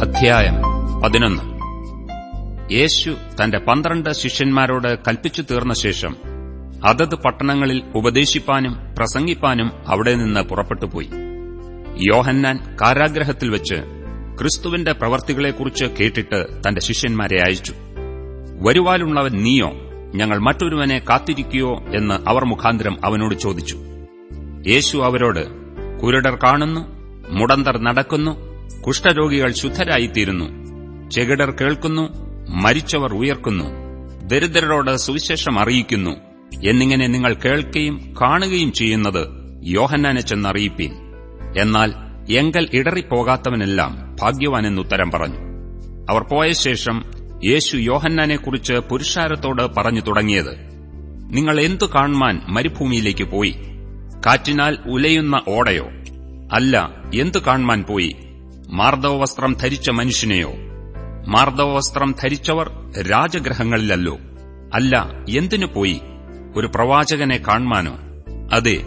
അധ്യായം പതിനൊന്ന്. യേശു തന്റെ പന്ത്രണ്ട് ശിഷ്യന്മാരോട് കൽപ്പിച്ചു തീർന്ന ശേഷം അതത് പട്ടണങ്ങളിൽ ഉപദേശിപ്പാനും പ്രസംഗിപ്പാനും അവിടെ നിന്ന് പുറപ്പെട്ടുപോയി. യോഹന്നാൻ കാരാഗ്രഹത്തിൽ വെച്ച് ക്രിസ്തുവിന്റെ പ്രവർത്തികളെക്കുറിച്ച് കേട്ടിട്ട് തന്റെ ശിഷ്യന്മാരെ അയച്ചു. വരുവാലുള്ളവൻ നീയോ? ഞങ്ങൾ മറ്റൊരുവനെ കാത്തിരിക്കുകയോ എന്ന് അവർ മുഖാന്തരം അവനോട് ചോദിച്ചു. യേശു അവരോട് കുരുടർ കാണുന്നു മുടന്തർ നടക്കുന്നു കുഷ്ഠരോഗികൾ ശുദ്ധരായിത്തീരുന്നു. ചെകിടർ കേൾക്കുന്നു മരിച്ചവർ ഉയർക്കുന്നു. ദരിദ്രരോട് സുവിശേഷം അറിയിക്കുന്നു. എന്നിങ്ങനെ നിങ്ങൾ കേൾക്കുകയും കാണുകയും ചെയ്യുന്നത് യോഹന്നാനെ ചെന്നറിയിപ്പീൻ. എന്നാൽ എങ്കൽ ഇടറിപ്പോകാത്തവനെല്ലാം ഭാഗ്യവാനെന്നുത്തരം പറഞ്ഞു. അവർ പോയ ശേഷം യേശു യോഹന്നാനെക്കുറിച്ച് പുരുഷാരത്തോട് പറഞ്ഞു തുടങ്ങിയത്. നിങ്ങൾ എന്തു കാണുമാൻ മരുഭൂമിയിലേക്ക് പോയി? കാറ്റിനാൽ ഉലയുന്ന ഓടയോ? അല്ല എന്തു കാണുമാൻ പോയി? മാർദ്ദവവസ്ത്രം ധരിച്ച മനുഷ്യനെയോ? മാർദ്ദവവസ്ത്രം ധരിച്ചവർ രാജഗ്രഹങ്ങളിലല്ലോ. അല്ല എന്തിനു പോയി? ഒരു പ്രവാചകനെ കാണുവാനോ അതെ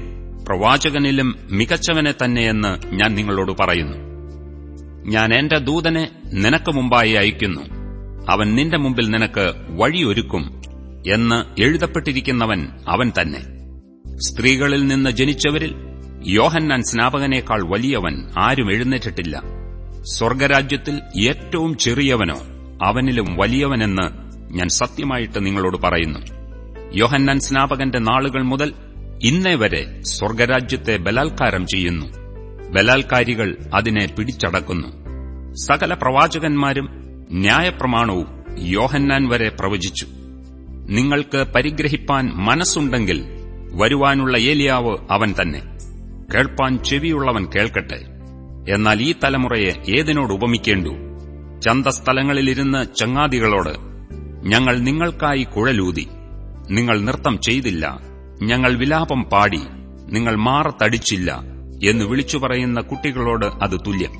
പ്രവാചകനിലും മികച്ചവനെ തന്നെയെന്ന് ഞാൻ നിങ്ങളോട് പറയുന്നു. ഞാൻ എന്റെ ദൂതനെ നിനക്ക് മുമ്പായി അയക്കുന്നു. അവൻ നിന്റെ മുമ്പിൽ നിനക്ക് വഴിയൊരുക്കും എന്ന് എഴുതപ്പെട്ടിരിക്കുന്നവൻ അവൻ തന്നെ. സ്ത്രീകളിൽ നിന്ന് ജനിച്ചവരിൽ യോഹന്നാൻ സ്നാപകനേക്കാൾ വലിയവൻ ആരും എഴുന്നേറ്റിട്ടില്ല. സ്വർഗരാജ്യത്തിൽ ഏറ്റവും ചെറിയവനോ അവനിലും വലിയവനെന്ന് ഞാൻ സത്യമായിട്ട് നിങ്ങളോട് പറയുന്നു. യോഹന്നാൻ സ്നാപകന്റെ നാളുകൾ മുതൽ ഇന്നേ വരെ സ്വർഗരാജ്യത്തെ ബലാത്കാരം ചെയ്യുന്നു. ബലാത്കാരികൾ അതിനെ പിടിച്ചടക്കുന്നു. സകല പ്രവാചകന്മാരും ന്യായപ്രമാണവും യോഹന്നാൻ വരെ പ്രവചിച്ചു. നിങ്ങൾക്ക് പരിഗ്രഹിപ്പാൻ മനസ്സുണ്ടെങ്കിൽ വരുവാനുള്ള ഏലിയാവ് അവൻ തന്നെ. കേൾപ്പാൻ ചെവിയുള്ളവൻ കേൾക്കട്ടെ. എന്നാൽ ഈ തലമുറയെ ഏതിനോട് ഉപമിക്കേണ്ടു? ചന്തസ്ഥലങ്ങളിലിരുന്ന് ചങ്ങാതികളോട് ഞങ്ങൾ നിങ്ങൾക്കായി കുഴലൂതി നിങ്ങൾ നൃത്തം ചെയ്തില്ല ഞങ്ങൾ വിലാപം പാടി നിങ്ങൾ മാറത്തടിച്ചില്ല എന്ന് വിളിച്ചു പറയുന്ന കുട്ടികളോട് അത് തുല്യം.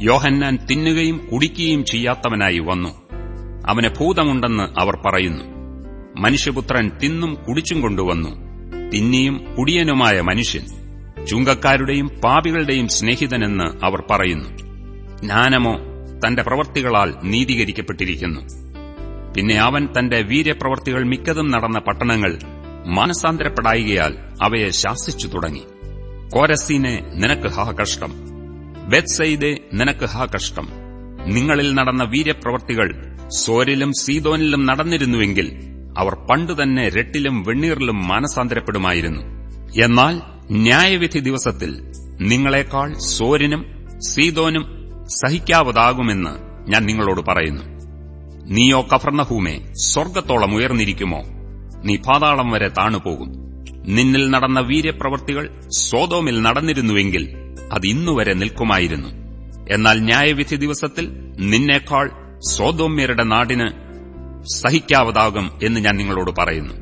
യോഹന്നാൻ തിന്നുകയും കുടിക്കുകയും ചെയ്യാത്തവനായി വന്നു. അവന് ഭൂതമുണ്ടെന്ന് അവർ പറയുന്നു. മനുഷ്യപുത്രൻ തിന്നും കുടിച്ചും കൊണ്ടുവന്നു. തിന്നിയും കുടിയനുമായ മനുഷ്യൻ. ചുങ്കക്കാരുടെയും പാപികളുടെയും സ്നേഹിതനെന്ന് അവർ പറയുന്നു. ജ്ഞാനമോ തന്റെ പ്രവർത്തികളാൽ നീതീകരിക്കപ്പെട്ടിരിക്കുന്നു. പിന്നെ അവൻ തന്റെ വീര്യപ്രവർത്തികൾ മിക്കതും നടന്ന പട്ടണങ്ങൾ മാനസാന്തരപ്പെടായികയാൽ അവയെ ശാസിച്ചു തുടങ്ങി. കോരസീനെ നിനക്ക് ഹാ കഷ്ടം. ബെത്സൈദെ നിനക്ക് ഹാ കഷ്ടം. നിങ്ങളിൽ നടന്ന വീര്യപ്രവർത്തികൾ സോരിലും സീതോനിലും നടന്നിരുന്നുവെങ്കിൽ അവർ പണ്ടുതന്നെ രട്ടിലും വെണ്ണീറിലും മാനസാന്തരപ്പെടുമായിരുന്നു. എന്നാൽ ന്യായവിധി ദിവസത്തിൽ നിങ്ങളെക്കാൾ സോരിനും സീതോനും സഹിക്കാവതാകുമെന്ന് ഞാൻ നിങ്ങളോട് പറയുന്നു. നീയോ കഫർണഹൂമേ സ്വർഗത്തോളം ഉയർന്നിരിക്കുമോ? നീ പാതാളം വരെ താണുപോകും. നിന്നിൽ നടന്ന വീര്യപ്രവൃത്തികൾ സോതോമിൽ നടന്നിരുന്നുവെങ്കിൽ അത് ഇന്നുവരെ നിൽക്കുമായിരുന്നു. എന്നാൽ ന്യായവിധി ദിവസത്തിൽ നിന്നേക്കാൾ സോതോമ്യരുടെ നാടിന് സഹിക്കാവതാകും എന്ന് ഞാൻ നിങ്ങളോട് പറയുന്നു.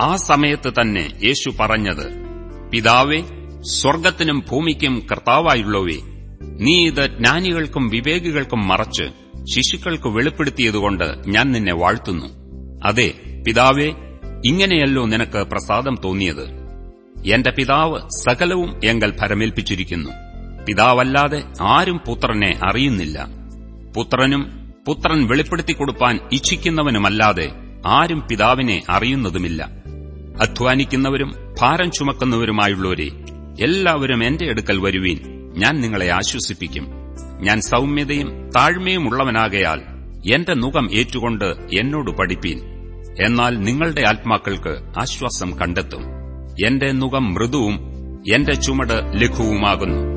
ആ സമയത്ത് തന്നെ യേശു പറഞ്ഞത് പിതാവേ സ്വർഗത്തിനും ഭൂമിക്കും കർത്താവായുള്ളവേ നീ ഇത് ജ്ഞാനികൾക്കും വിവേകികൾക്കും മറച്ച് ശിശുക്കൾക്ക് വെളിപ്പെടുത്തിയതുകൊണ്ട് ഞാൻ നിന്നെ വാഴ്ത്തുന്നു. അതെ പിതാവേ ഇങ്ങനെയല്ലോ നിനക്ക് പ്രസാദം തോന്നിയത്. എന്റെ പിതാവ് സകലവും എങ്കൽ ഭരമേൽപ്പിച്ചിരിക്കുന്നു. പിതാവല്ലാതെ ആരും പുത്രനെ അറിയുന്നില്ല. പുത്രനും പുത്രൻ വെളിപ്പെടുത്തിക്കൊടുപ്പാൻ ഇച്ഛിക്കുന്നവനുമല്ലാതെ ആരും പിതാവിനെ അറിയുന്നതുമില്ല. അധ്വാനിക്കുന്നവരും ഭാരം ചുമക്കുന്നവരുമായുള്ളവരെ എല്ലാവരും എന്റെ അടുക്കൽ വരുവീൻ. ഞാൻ നിങ്ങളെ ആശ്വസിപ്പിക്കും. ഞാൻ സൗമ്യതയും താഴ്മയും ഉള്ളവനാകയാൽ എന്റെ മുഖം ഏറ്റുകൊണ്ട് എന്നോട് പഠിപ്പീൻ. എന്നാൽ നിങ്ങളുടെ ആത്മാക്കൾക്ക് ആശ്വാസം കണ്ടെത്തും. എന്റെ മുഖം മൃദുവും എന്റെ ചുമട് ലഘുവുമാകുന്നു.